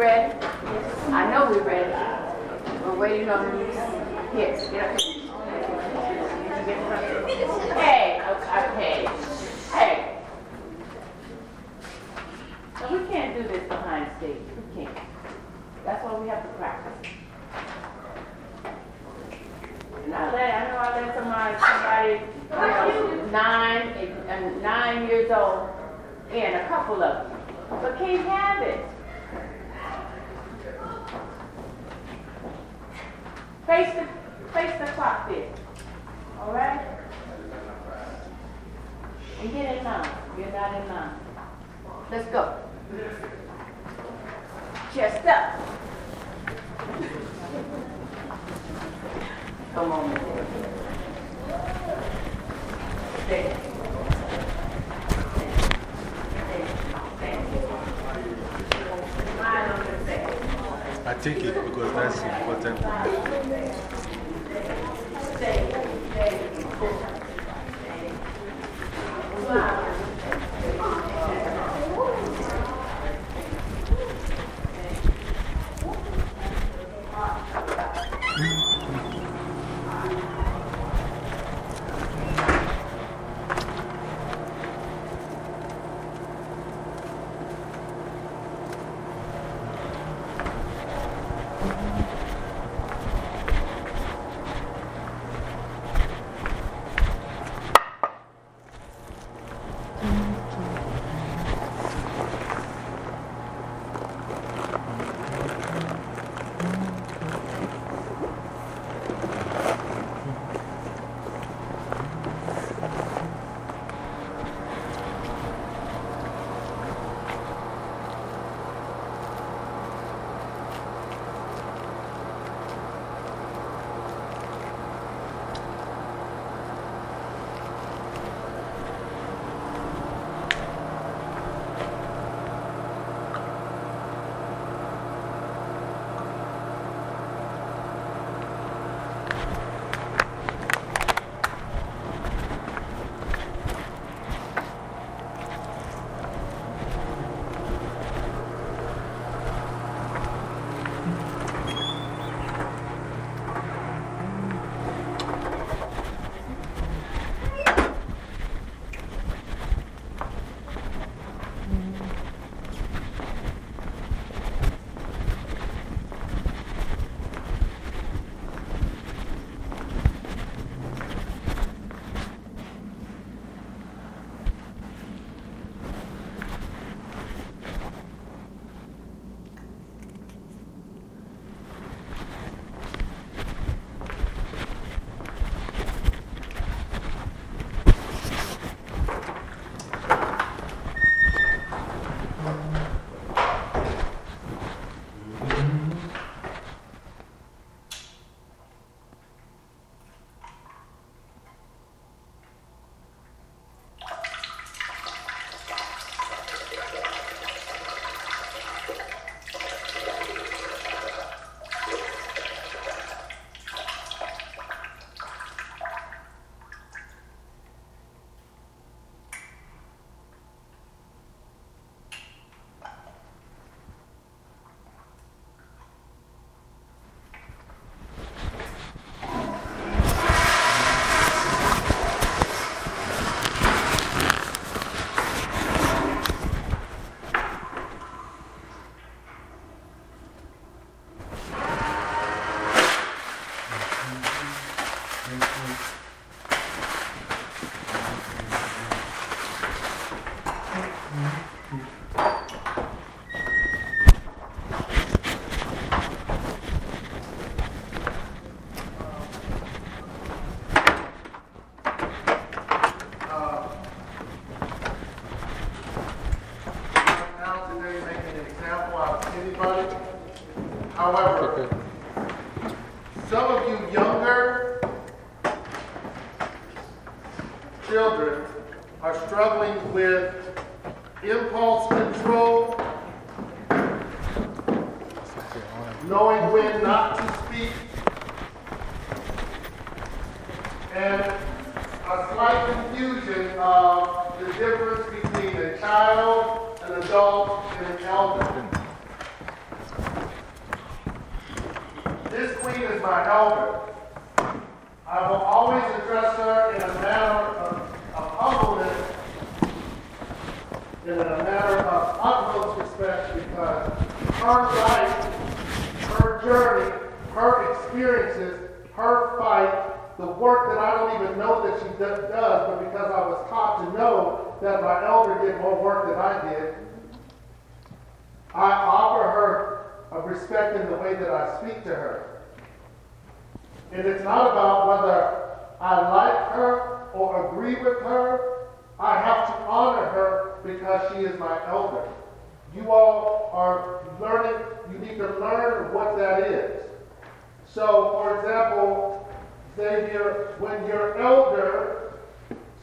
ready? I know we're ready. We're waiting on you. Yes,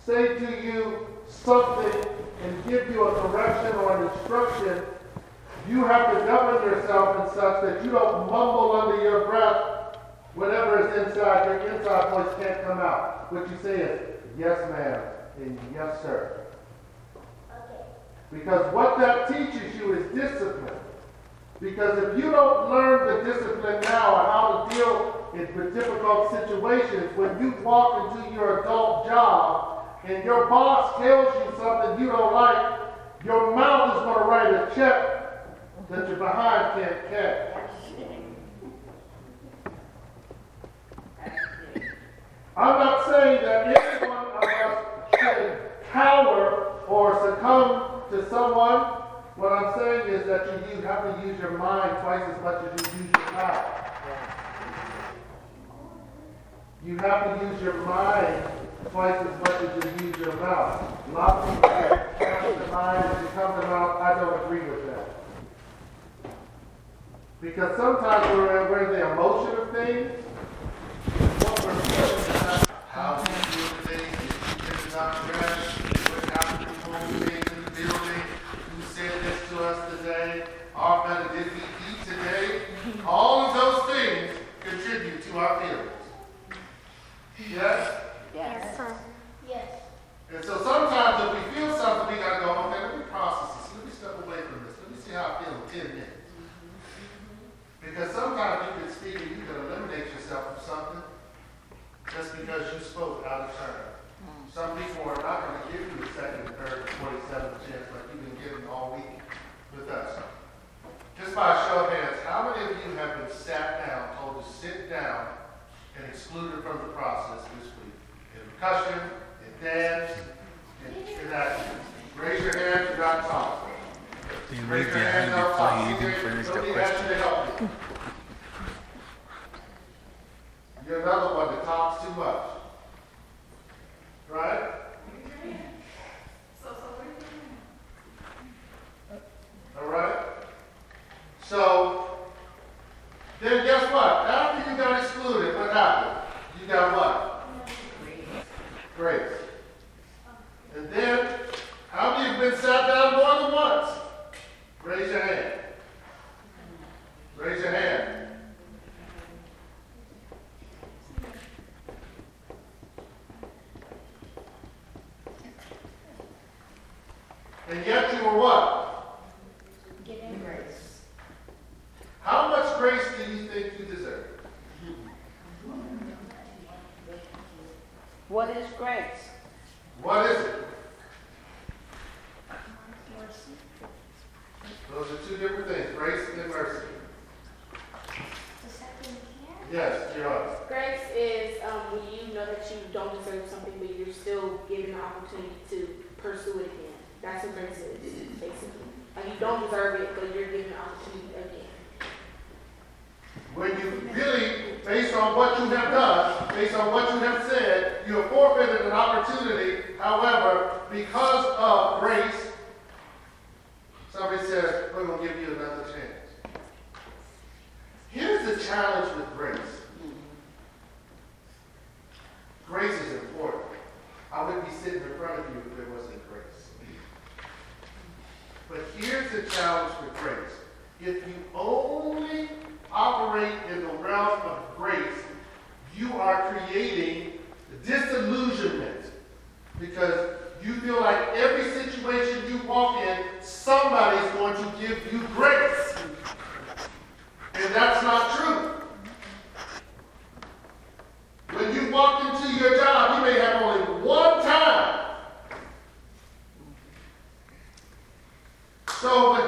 say to you something and give you a correction or an instruction, you have to govern yourself in such that you don't mumble under your breath Whatever is inside, your inside voice can't come out. What you say is, yes, ma'am, and yes, sir. Okay. Because what that teaches you is discipline. Because if you don't learn the discipline now on how to deal with difficult situations, when you walk into your adult job and your boss tells you something you don't like, your mouth is going to write a check that your behind can't catch. I'm not saying that any one of us should cower or succumb to someone. What I'm saying is that you have to use your mind twice as much as you use your mouth. You have to use your mind twice as much as you use your mouth. A lot of the mind and become the mouth. I don't agree with that. Because sometimes we're, we're in the emotion of things, what we're feeling how you feel today? You not dressed, what happened we came in the building? Who said this to us today? Our better we eat today? All of those things contribute to our feelings. Yes? Yes. Yes. And so sometimes if we feel something, we got to go, okay, let me process this. Let me step away from this. Let me see how I feel in 10 minutes. Mm-hmm. Because sometimes you can speak and you can eliminate yourself from something just because you spoke out of turn. Mm. Some people are not going to give you a second, third, or 47th chance like you've been given all week with us. Just by a show of hands, how many of you have been sat down, told to sit down, and excluded from the process this week? In percussion, in dance, in action. Raise your hand if you're not talking. He raised your hand before he even finished the question. You're another one that talks too much. Right? All right? So, then guess what? After you got excluded, what happened? You got what? Grace. And then, how many have been sat down more than once? Raise your hand. Raise your hand. And yet you were what? Given grace. How much grace do you think you deserve? What is grace? What is it? Those are two different things grace and mercy. Yes, Gerard. Grace is um, when you know that you don't deserve something, but you're still given the opportunity to pursue it again. That's what grace is, basically. Like you don't deserve it, but you're given the opportunity again. When you really, based on what you have done, based on what you have said, you have forfeited an opportunity. However, because of grace, somebody says, we're going to give you another chance. Here's the challenge with grace. Grace is important. I wouldn't be sitting in front of you if there wasn't grace. but here's the challenge with grace. If you only operate in the realm of grace, you are creating disillusionment because you feel like every somebody is going to give you grace. And that's not true. When you walk into your job, you may have only one time. So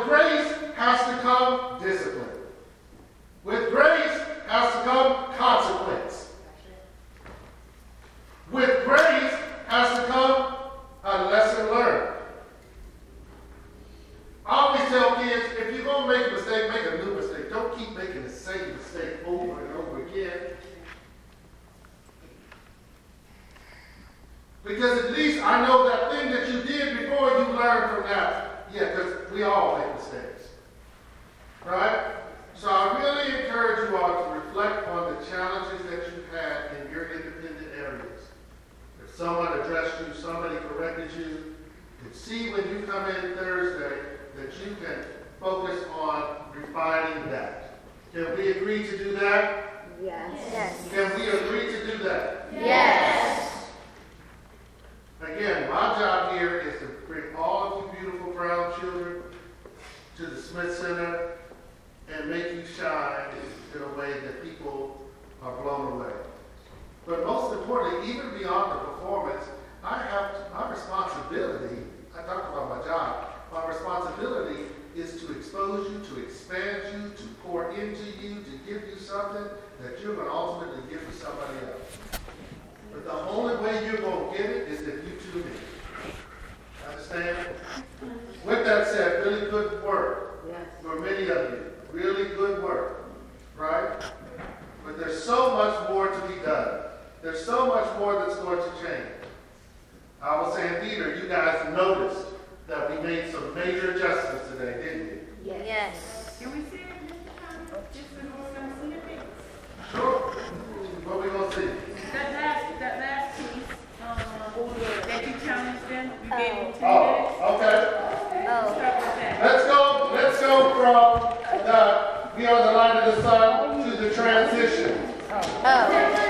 I was saying, Peter, you guys noticed that we made some major adjustments today, didn't you? Yes. yes. Can we see it just? Sure. What are we going to see? That last, that last piece um, that you challenged them, Oh. gave them. Oh, okay. Oh. Let's go, let's go from the, we are the light of the sun to the transition. Oh. oh.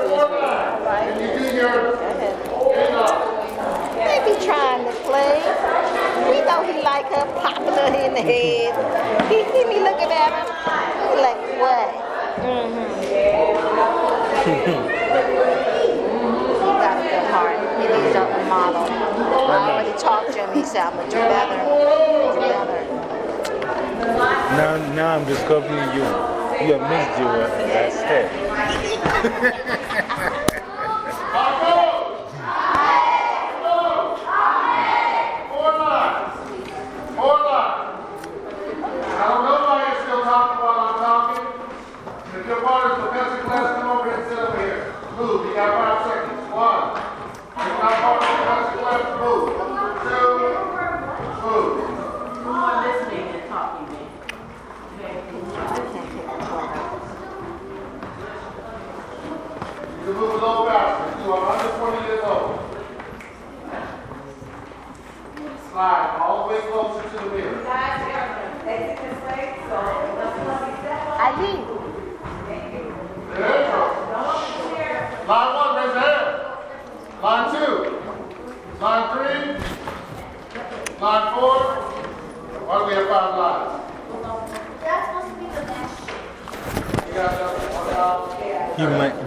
trying to play. we know he like her popping her in the head. He see me looking at him. He like, what? Mm -hmm. he got a good heart. He he's a model. I already talked to him. He said, I'm going to do better. Do better. Now, now I'm discovering you. You're missed you uh, at step.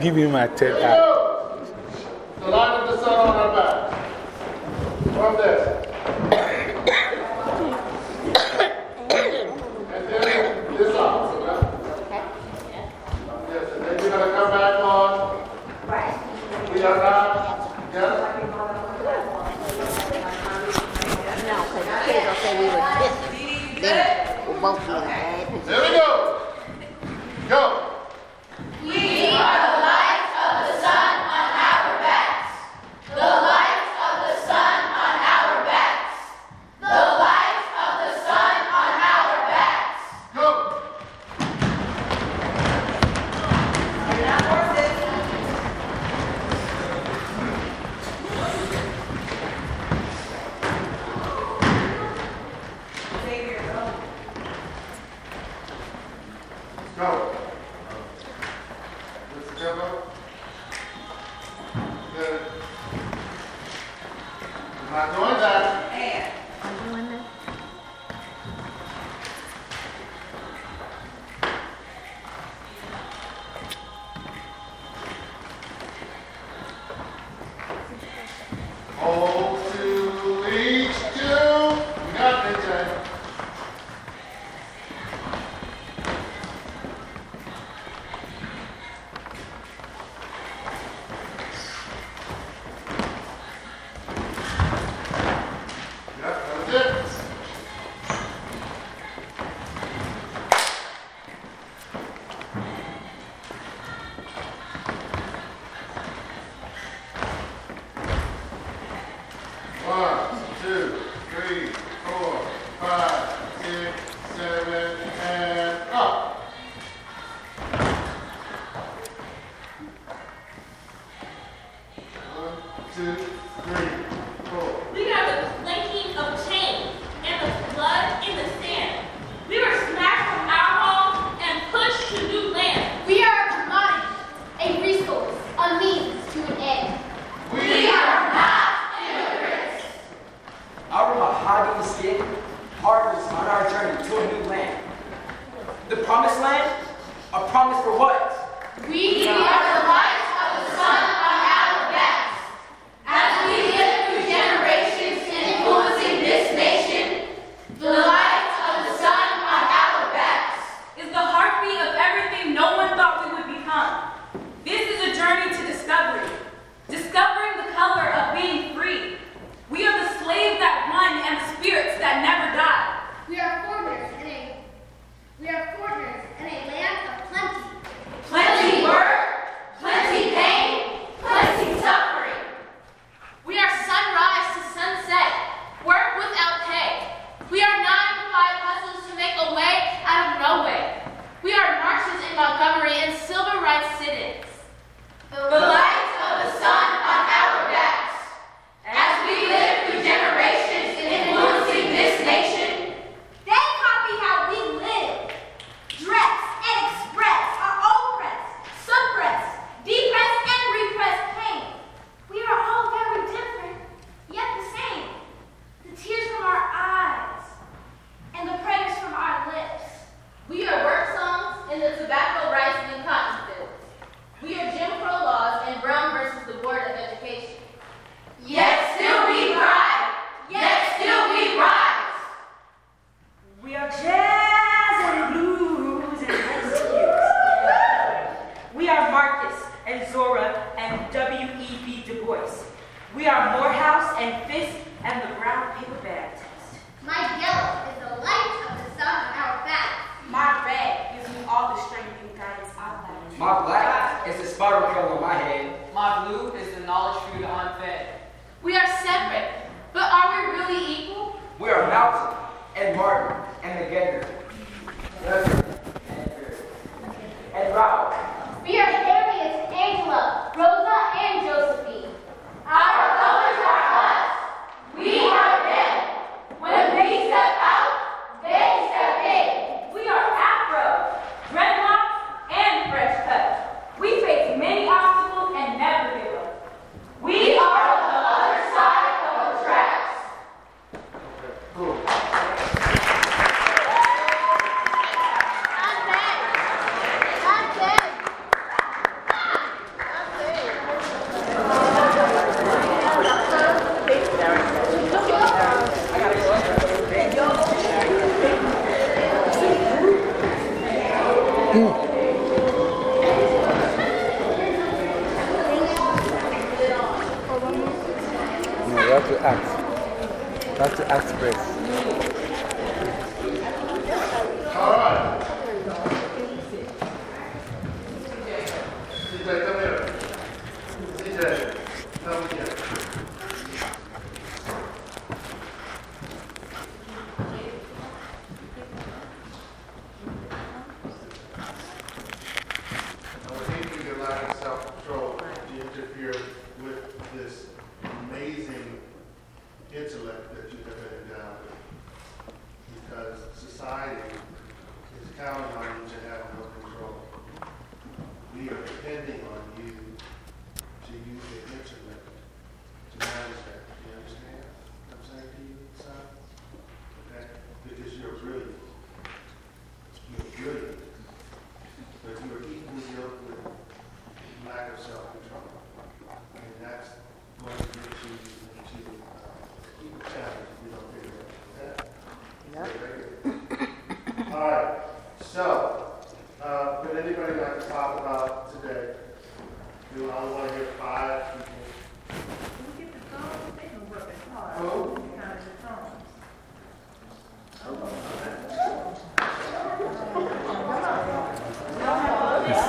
give you my third eye.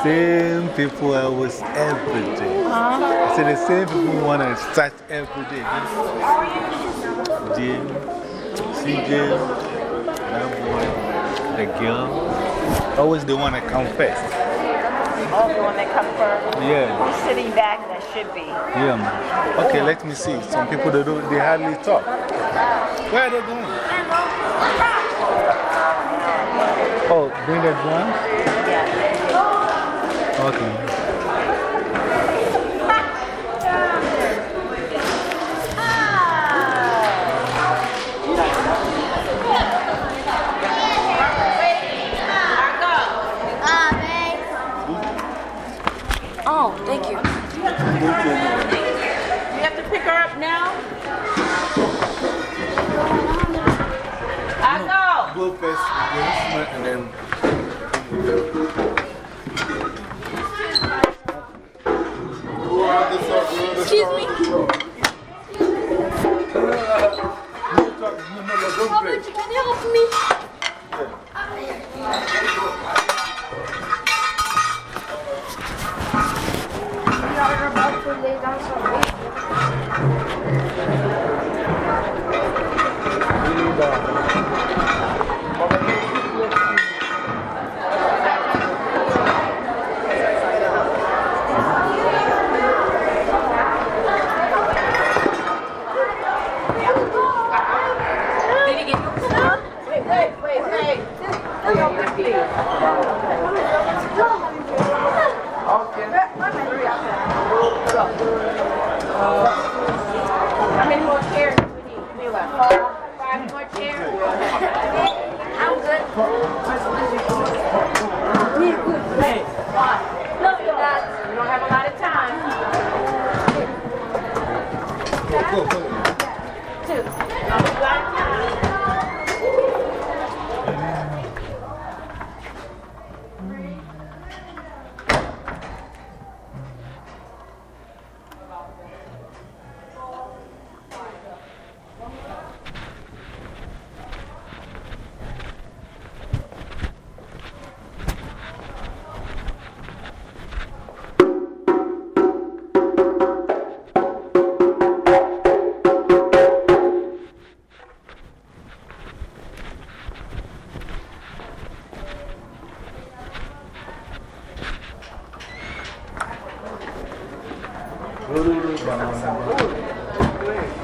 Same people always every day. I say the same people want to start every day. Jim, CJ, that boy, the girl. Always they want to come first. Oh, the one that come first. Yeah. Who's sitting back that should be? Yeah. man. Okay, let me see. Some people they, don't, they hardly talk. Where are they going? Oh, bring the drum? Okay. Oh, thank you. You have to pick her up now? I go. Go first, then and then. Excuse me. Robert, can you help me?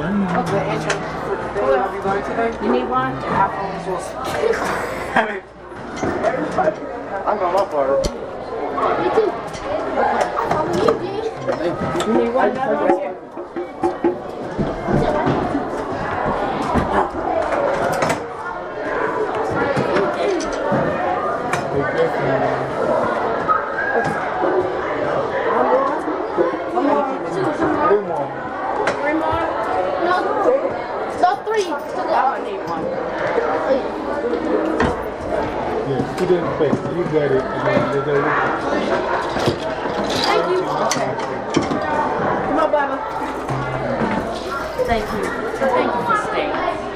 Okay, Hitler have you need one? I got my part. You did. I'm going to need one another one here? Three more? No, no, three. I'm gonna need one. Student first. You get it. And then Thank you. Come on, Baba. Thank you. Thank you for staying.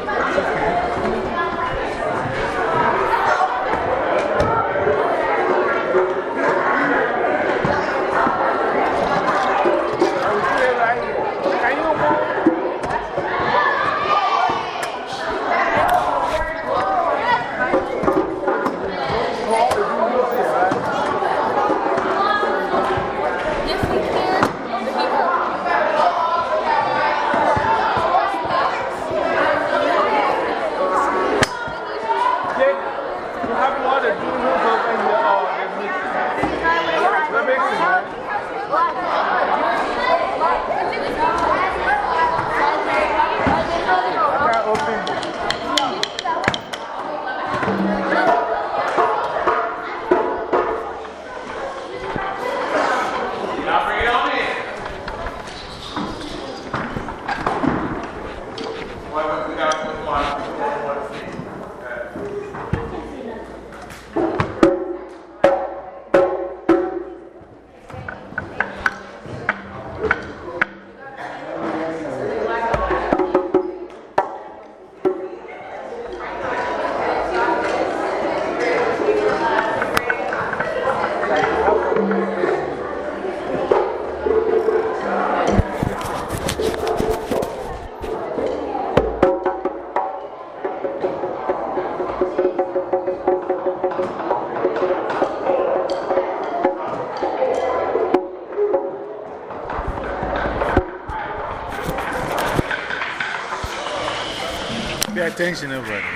Attention, everybody.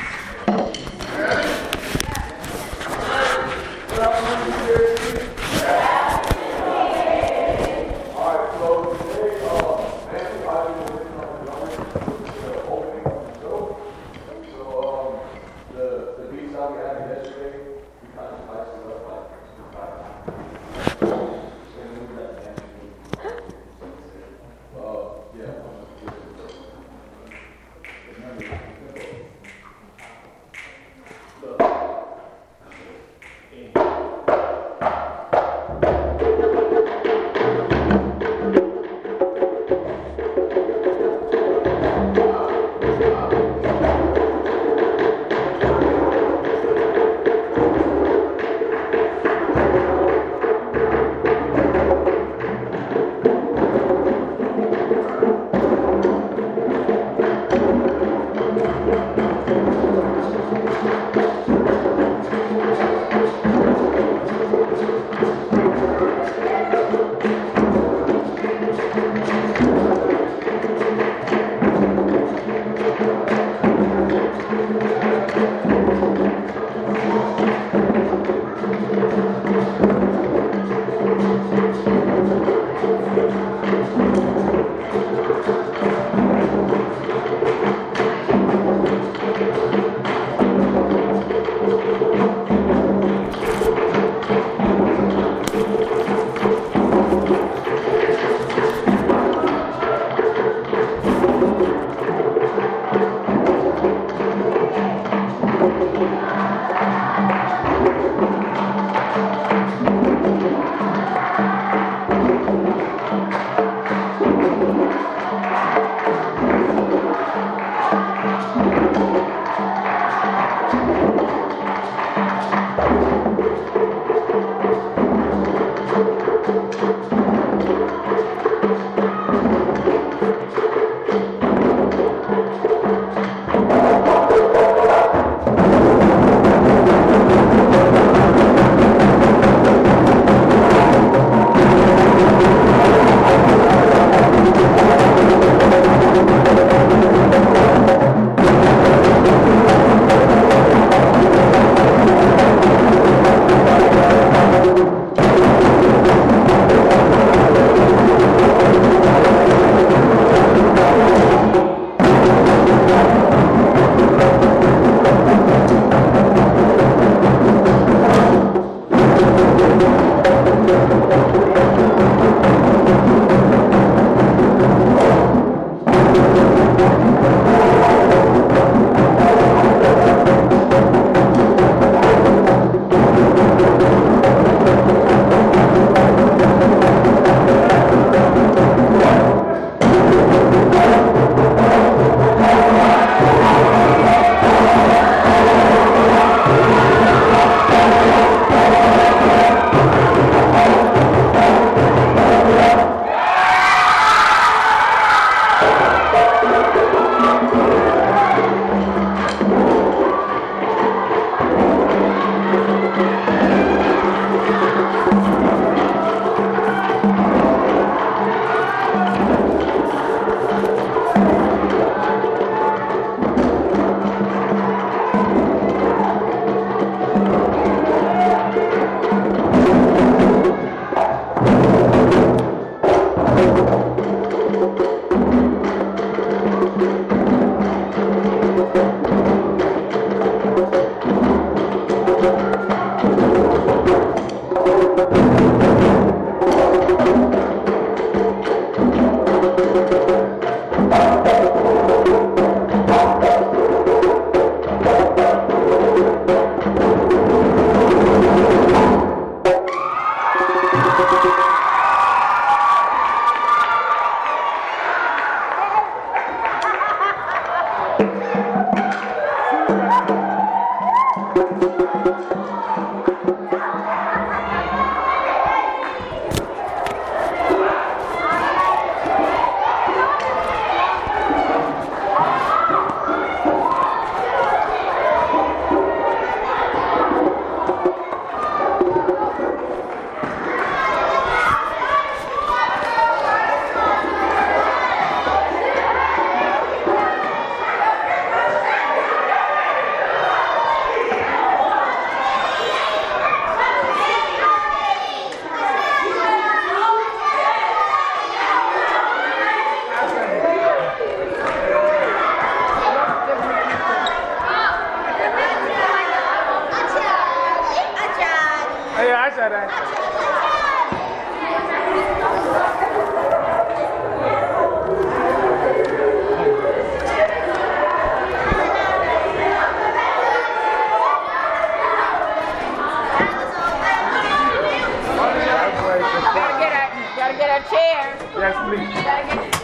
Please.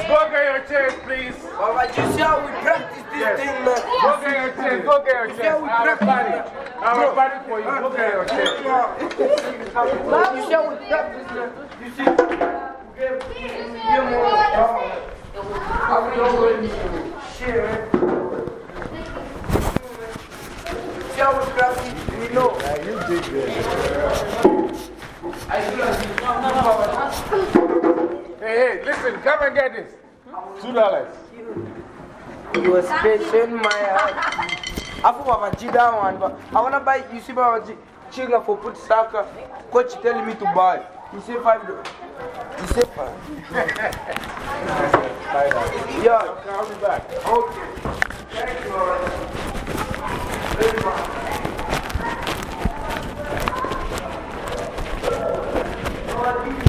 Go get your chairs, please. Baba, you see how we practice this Yes. thing, man? Go get your chairs. Go get your chairs. I have a party. I have a party for you. Go get your chairs. You see how we practice, man? You see? We get, we get more. I will always share, man. See how we practice? We know. Yeah, you did good. I feel like you no, no, Hey, hey, listen, come and get this. Two dollars. You were spacing my heart. I thought Baba G that one, but I want to buy, you see my chicken for put soccer. Coach telling me to buy. You said five dollars. He said five. Yeah. I'll be back. Okay. Thank you, Lord. Very much. doesn't speak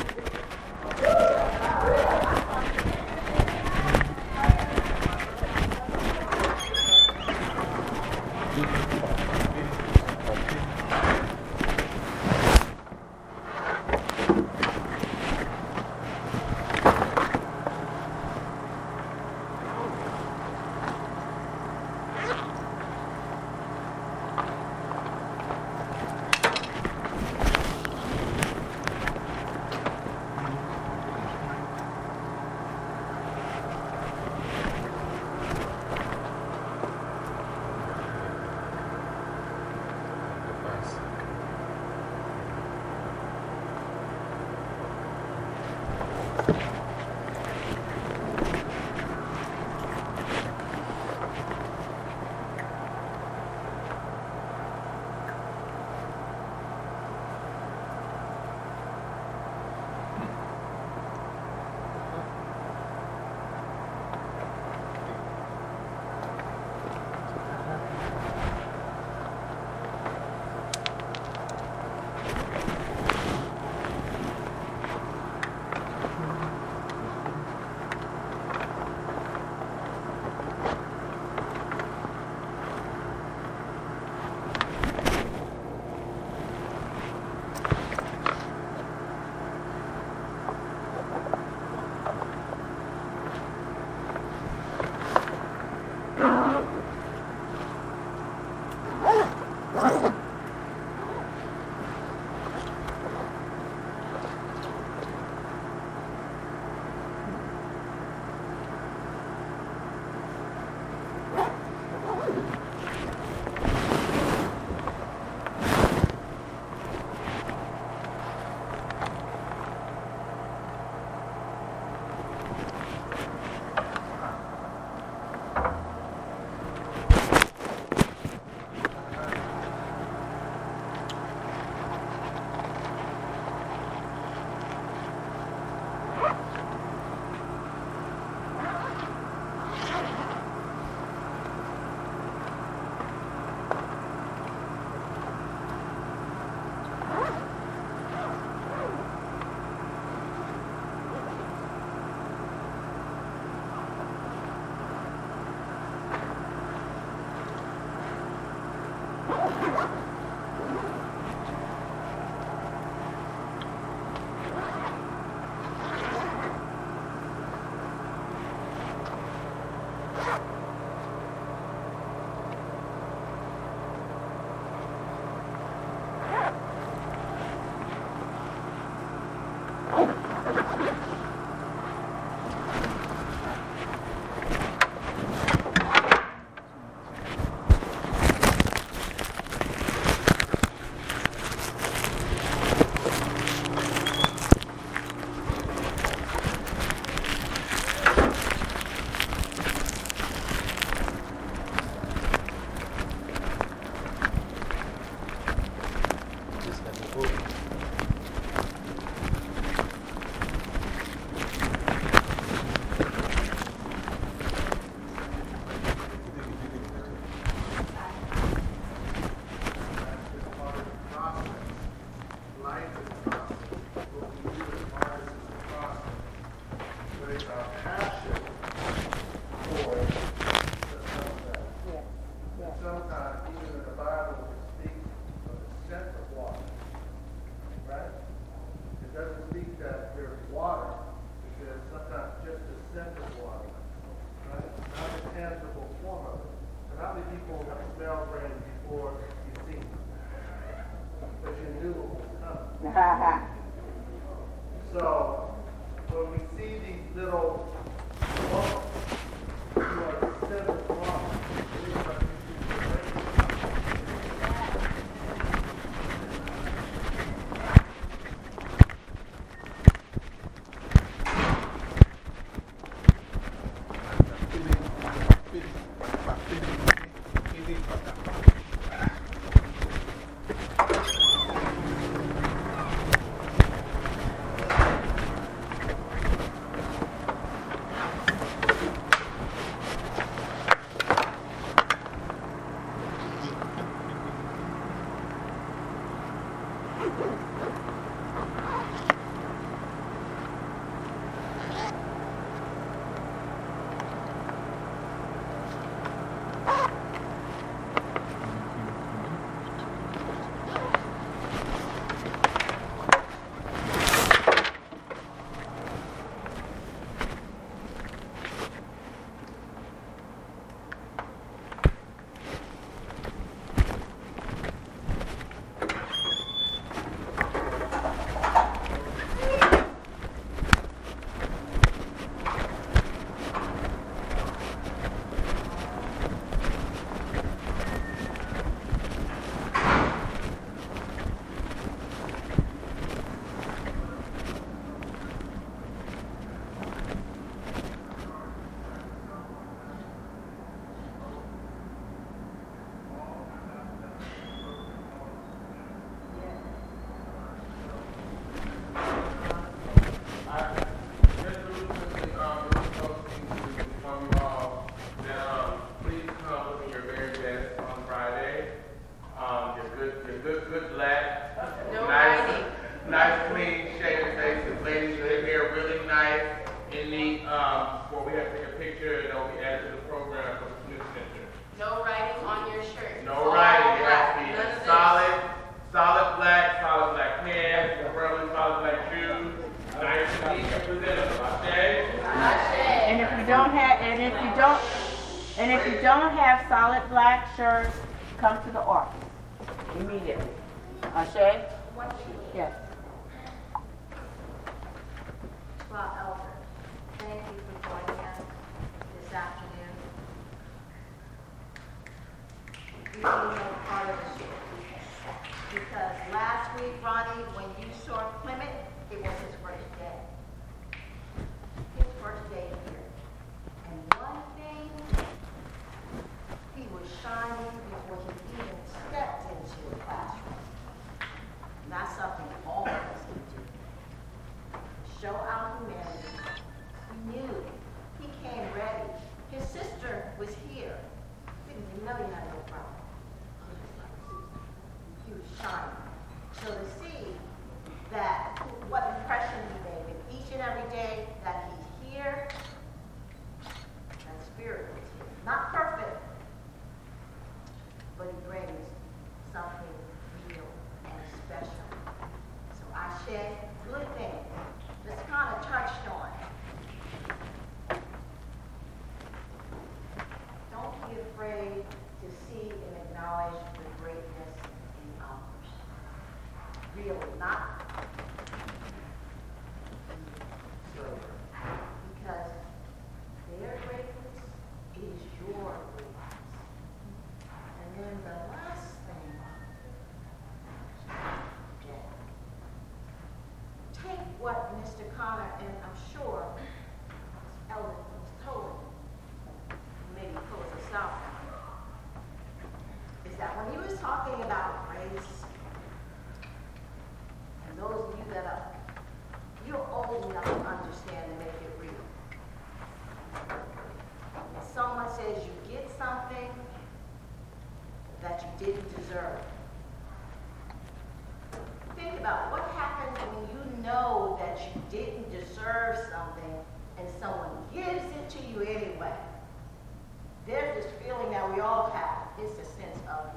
of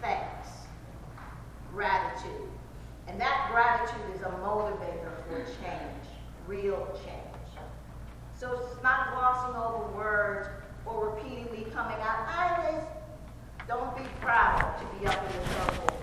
thanks, gratitude. And that gratitude is a motivator for change, real change. So it's not glossing over words or repeatedly coming out, I just don't be proud to be up in the circle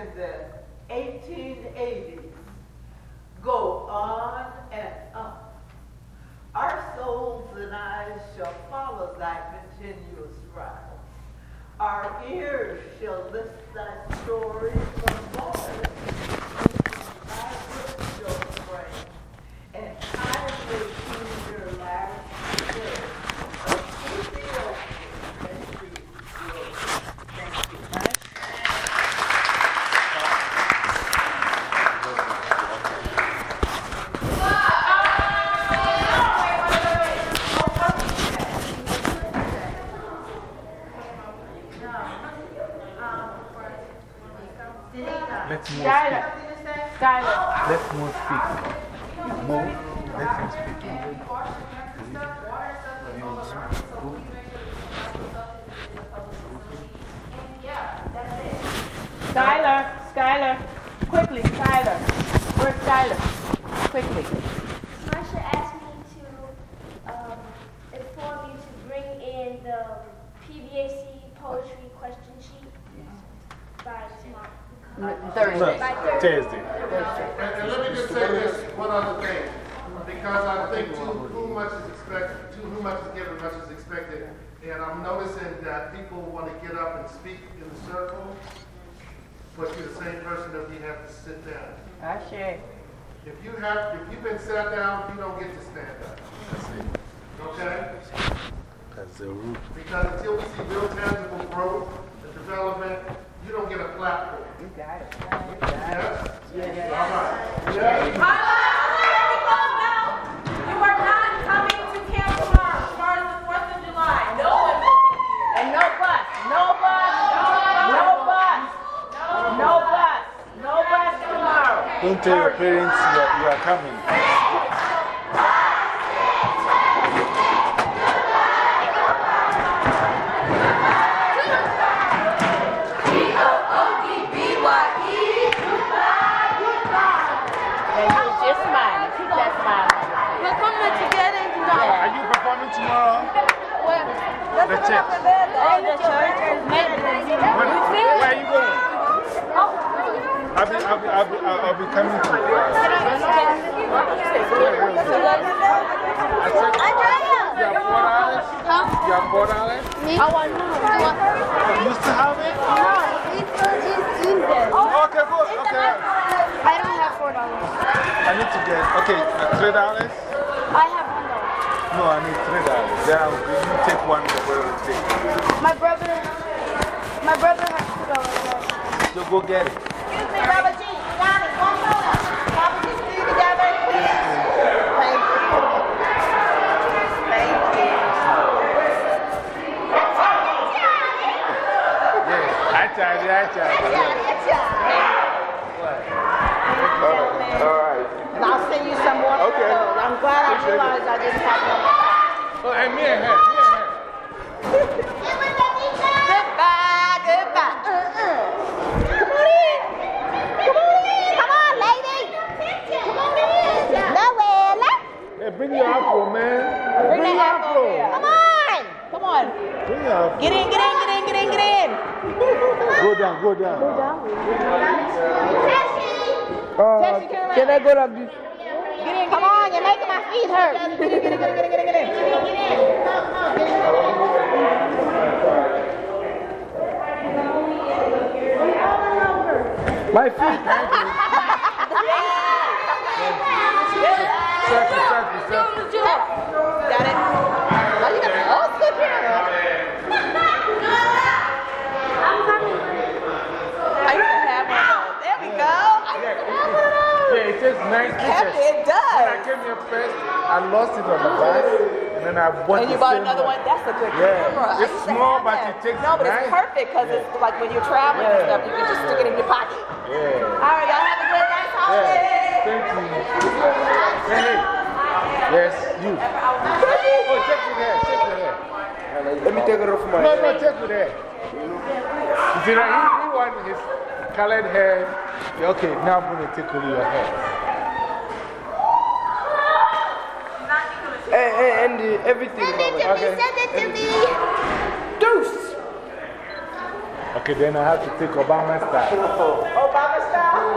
is this 1880. Don't tell your parents you are, you are coming. And you just smiling. Keep on your. We're coming together tonight. Are you performing tomorrow? Where? The church. Oh, the church. Where, where are you going? I'll be, I'll be, I'll be, I'll, be coming to. Uh, you have four dollars? You have four dollars? I want You still have it? No, it's, it's in there. Okay, good. Okay. I don't have four dollars. I need to get, okay, uh, three dollars? I have one dollar. No, I need three dollars. Then I'll, you take one, the boy will take. My brother, my brother has two dollars. So go get it. Excuse me, Baba G. Johnny, one soda. Baba G, see you together. Thank you. Thank you. Yeah, I tried it, I tried it. All right. And I'll send you some more Okay. photos. I'm glad I Appreciate it. realized I didn't have one. Oh, and me and her, me and her. Goodbye, goodbye. Come on in. Come on in. Come on, lady. Come on in. Noella. Hey, bring your afro, man. Bring your that afro. Come on. Come on. Bring your afro. Get in, get in, down, go down. Go down. Uh, can I go like this? Get in, come on, you're making my feet hurt. Get in, get in, get in, get in, get in, get in. My feet. Circle, circle, circle. Got it? Oh, you got the old school piano. I'm coming. I used to have one of those. There we go. I used to have one of those. Yeah, it says nice Happy it does. When I came here first, I lost it on the bus, and then I bought And you the bought same another one? That's a good Yeah. camera. It's small, but that. it takes No, but nice. it's perfect because it's like when you're traveling and stuff, you can just stick it in your pocket. Yeah. All right, y'all have a good night. Yeah. Thank you. Hey, hey. Yes, you. Oh, check with her. Check with her. Let me take it off my No, no, check with her. You see, now he, he want his colored hair. Okay, now I'm going to take over your hair. Eh, hey, hey, Andy, uh, everything. Okay. Me, send it to everything. me. Deuce. Okay, then I have to take Obama style. Obama style?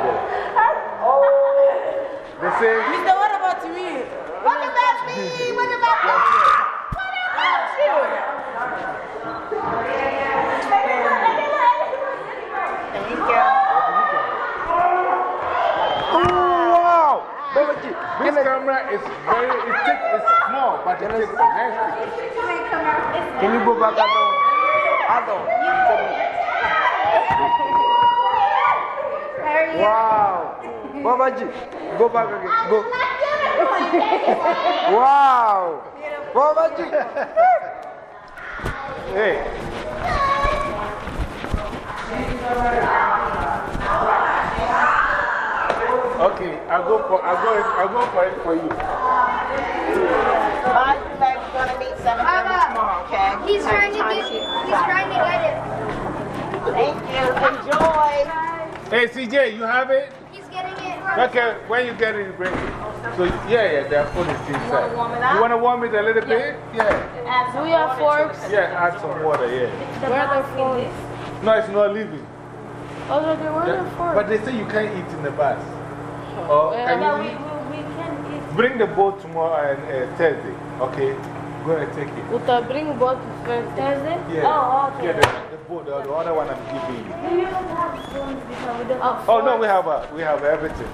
Oh, They say, Mister, what about me? What about me? What about me? What about you? Thank you. Wow. This camera is very, it takes, it's small, but it nice pictures. Can you go back alone? Alone. Wow. Baba G, go back again. Go. wow. Baba G. Hey. Okay, I'll go for, I'll go, I'll go for it for you. My leg's gonna meet seven thirty tomorrow, okay? He's trying to get, sheet. he's trying to get it. Thank you. Enjoy. Hey, CJ, you have it? He's getting it. Okay, when you get it, you bring it. So, yeah, yeah, the food is inside. warm it up? You want to warm it a little bit? Yeah. Do we have forks? Yeah, add some water, yeah. Where are the forks? No, it's not leaving. Oh, no, where are Yeah, the forks? But they say you can't eat in the bus. Oh, can yeah, you we, we, we can eat. Bring the boat tomorrow and uh, Thursday, okay? Go and take it. We'll bring both first Thursday? Yeah. Oh, okay. Yeah, the, the boat, the, the other one I'm giving you. We don't have spoons because we don't have Oh, no, we have, uh, we have everything.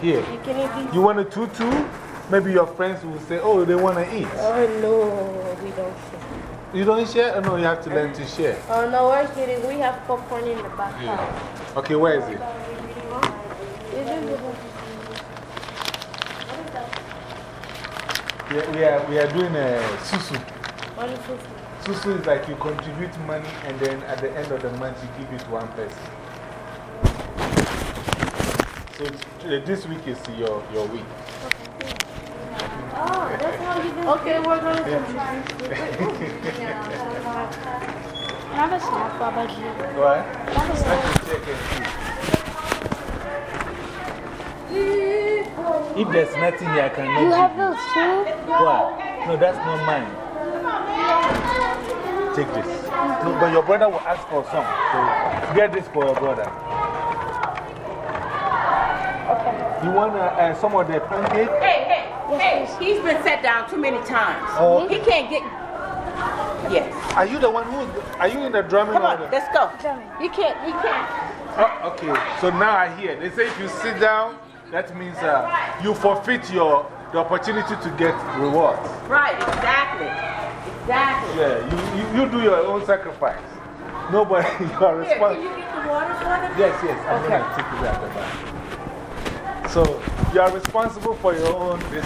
Here. You can eat these. You want a tutu? Maybe your friends will say, oh, they want to eat. Oh, no, we don't share. You don't share? Oh, no, you have to learn to share. Oh, no, we're kidding. We have popcorn in the back. Yeah. Okay, where is it? Is it good? We are, we are, doing a susu. What is this? Susu is like you contribute money and then at the end of the month you give it to one person. So uh, this week is your, your week. Oh, that's how you do Okay, we're going to Have a snack, Baba G. What? Have a snack. Check and see. If there's nothing here, I cannot You give have those too? What? No, that's not mine. Take this. No, but your brother will ask for some. So get this for your brother. Okay. You want uh, uh, some of the pancake? Hey, hey, hey, he's been set down too many times. Oh. He can't get. Yes. Are you the one who, are you in the drumming Come on, the- let's go. He can't, he can't. Oh, okay, so now I hear. They say if you sit down, that means uh, you forfeit your, the opportunity to get rewards. Right, exactly. Exactly. Yeah, you, you, you do your own sacrifice. Nobody, you are Here, can responsible. you get the water for them? Yes, yes, I'm Okay. going to take it at the back. So you are responsible for your own thing.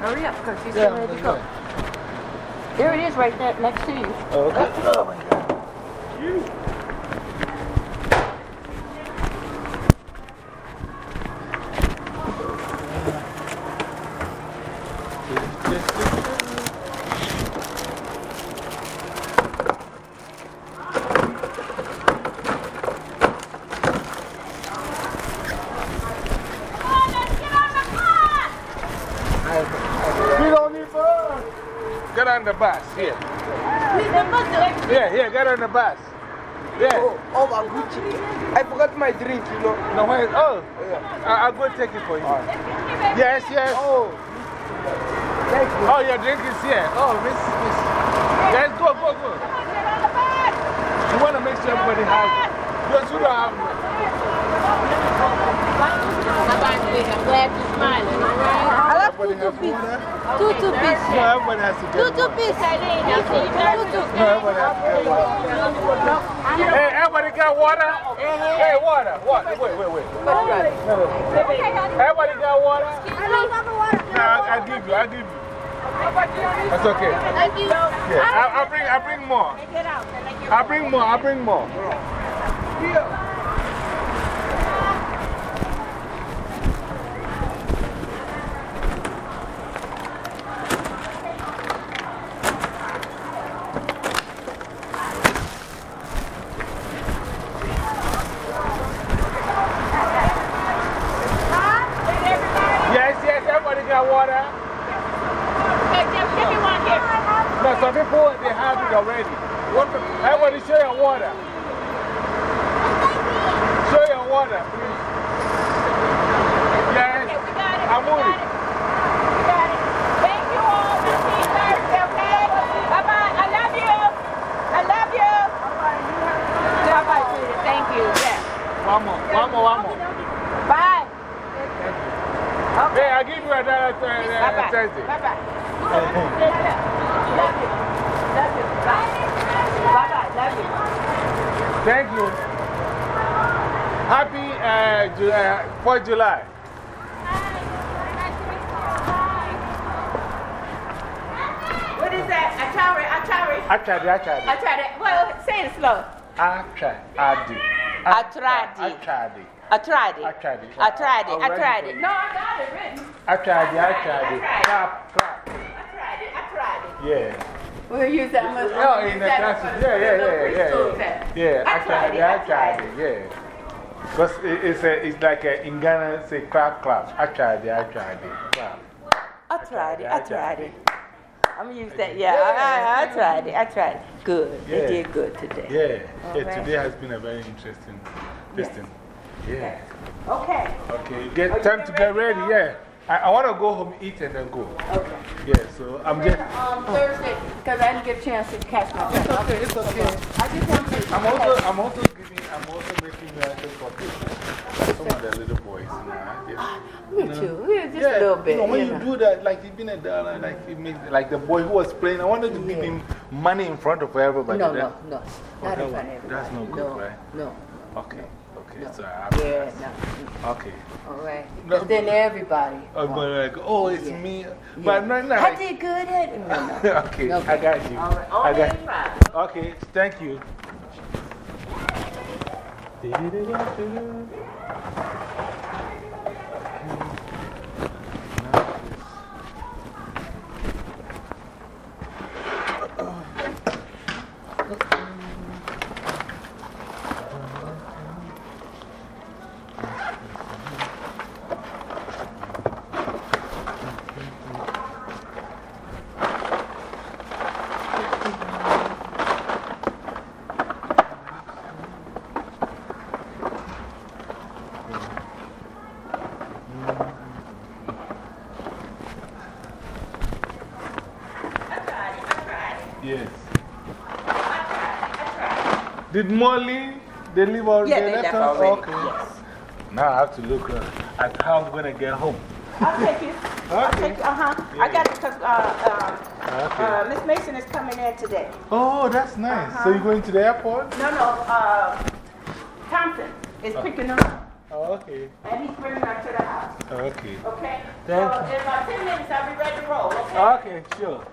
Hurry up, because he's Yeah, ready to go. There it is right there next to you. Okay. Oh my God. We don't need fun. Get on the bus, here. Yeah, here, get on the bus. Yeah. Oh, oh, my Gucci. I forgot my drink, you know. No, wait. Oh, I, I'll go take it for you. Yes, yes. Oh. Thank you. Oh, your drink is here. Oh, miss, miss. Yes, go, go, go. You want to make sure everybody has it. Because you don't have it. I'm glad you're smiling, all right? I love everybody has water. Two, two pieces. No, everybody has to get Two, two pieces. Two, two. No, everybody has to get one. Hey, everybody got water? Uh. Hey, water, water. Wait, wait, wait. No, no. Everybody got water? I don't got the water. No, I, I give you, I give you. That's okay. Thank you. Yeah, I, I, bring, I bring more. I bring more, I bring more. Everybody show your water. Show your water, please. Yes, I'm moving. Thank you all. Thursday, okay? Bye bye. I love you. I love you. Bye bye, sweetie. Thank you. Yeah. One more, one more, one more. Bye. Hey, I'll give you another uh, uh. Thursday. Bye bye. Love you. Love you. Bye. Bye bye. You. Thank you. Happy uh, Ju uh, 4th July. What is that? Atari. Atari. I tried it, I tried. I tried. Well, say it slow. I tried, I did. I tried I tried. I tried. I tried. I tried. I tried for it. you. No, I got it written. I tried I tried. I tried it. Clap, clap. I tried. I tried. Yeah. We'll use that much. Oh, in the classes. Yeah, yeah, yeah, yeah. Yeah, yeah I tried it, I tried it, yeah. Because it, it's, a, it's like a, in Ghana, say clap, clap. I tried it, I tried it. Clap. I tried it. I tried it. I'm going to use that. Yeah, I, I, I tried it. I tried it. Good. Yeah. They did good today. Yeah, All yeah right. today has been a very interesting this thing. Yeah. Okay. Okay, get time to get ready, yeah. I, I want to go home, eat, and then go. Okay. Yeah, so I'm just. Um, Thursday, because I didn't get a chance to catch my It's okay, it's okay. I just want to. I'm also, I'm also giving, I'm also making miracles for kids. Some of the little boys. Nah, just, Me you know. too. Yeah, just Yeah, a little bit. You know, when you you do that, like you've been a dollar, like, you make, like the boy who was playing, I wanted to give him money in front of everybody. No, That- no, no. Not in front of That's no good, No, right? No. Okay, I Yeah, no. Okay. All right. No. then everybody. Oh, but like, oh, it's Yeah. me. Yeah. But no, no. I did good at it. No, no. okay, I got you. All right. I got in. Okay, thank you. Did Molly, they leave already? Yeah, they left already, Okay. yes. Now I have to look uh, at how I'm going to get home. I'll take you. I'll take you. Uh huh. I got it because uh, Okay. uh, uh, Miss Mason is coming in today. Oh, that's nice. So you're going to the airport? No, no. Uh, Thompson is Oh. picking her up. Oh, okay. And he's bringing her to the house. Okay. Okay? Thank so you. in about 10 minutes, I'll be ready to roll. Okay? Okay, sure.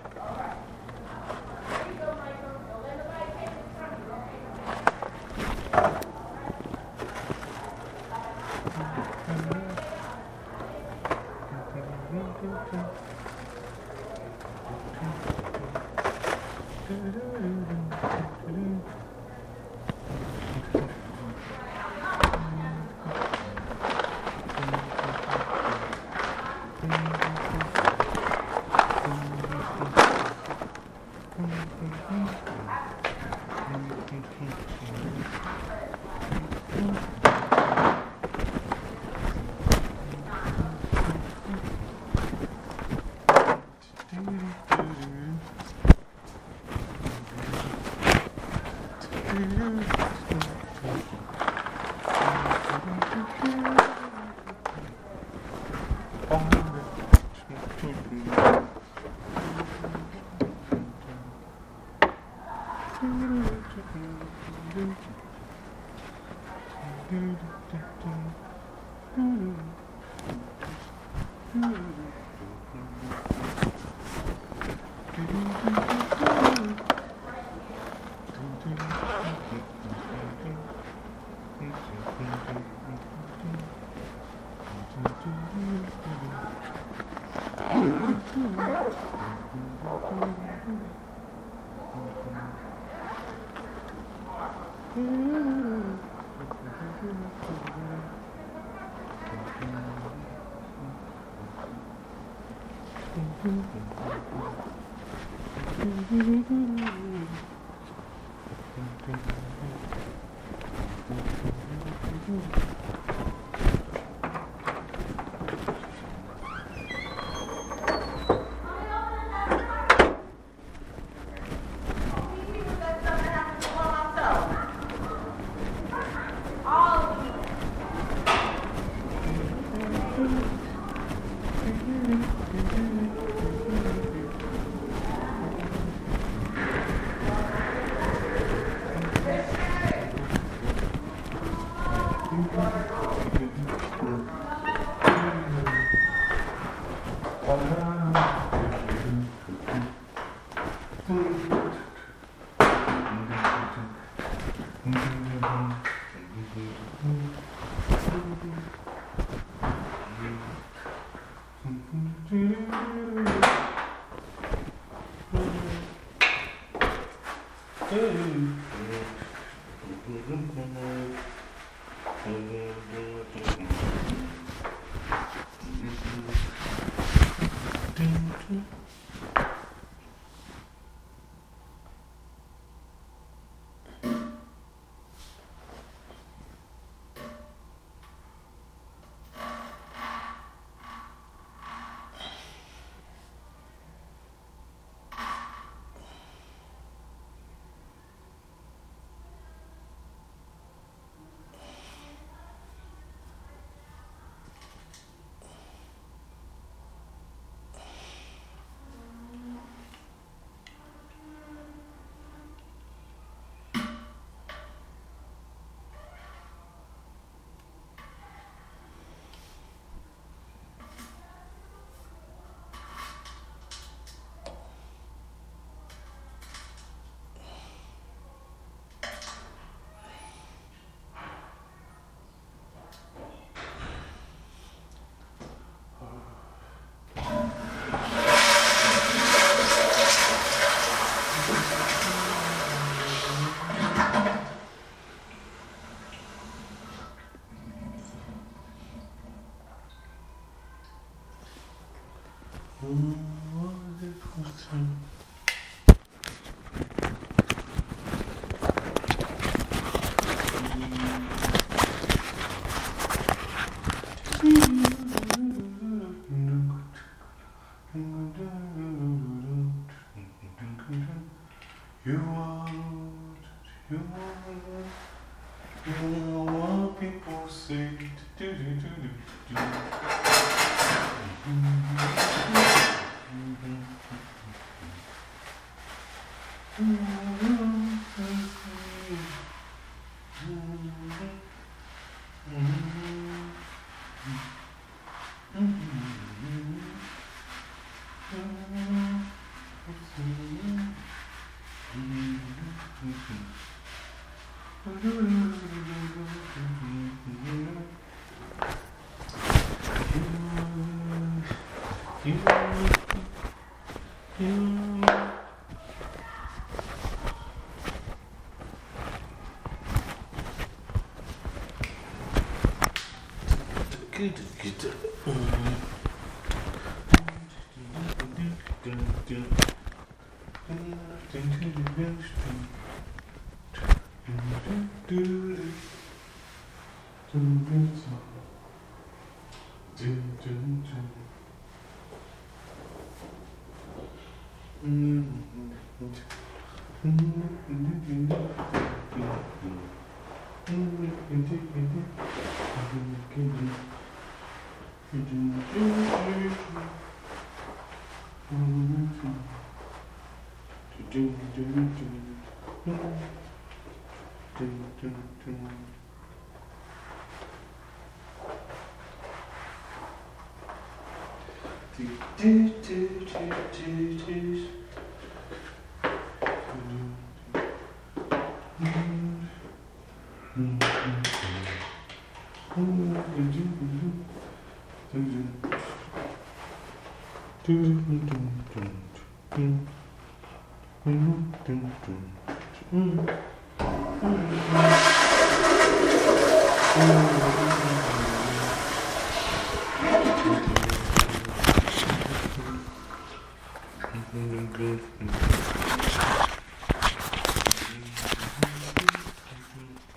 어. 嗯嗯嗯嗯 pelos tu, tu, tu, tu, tu.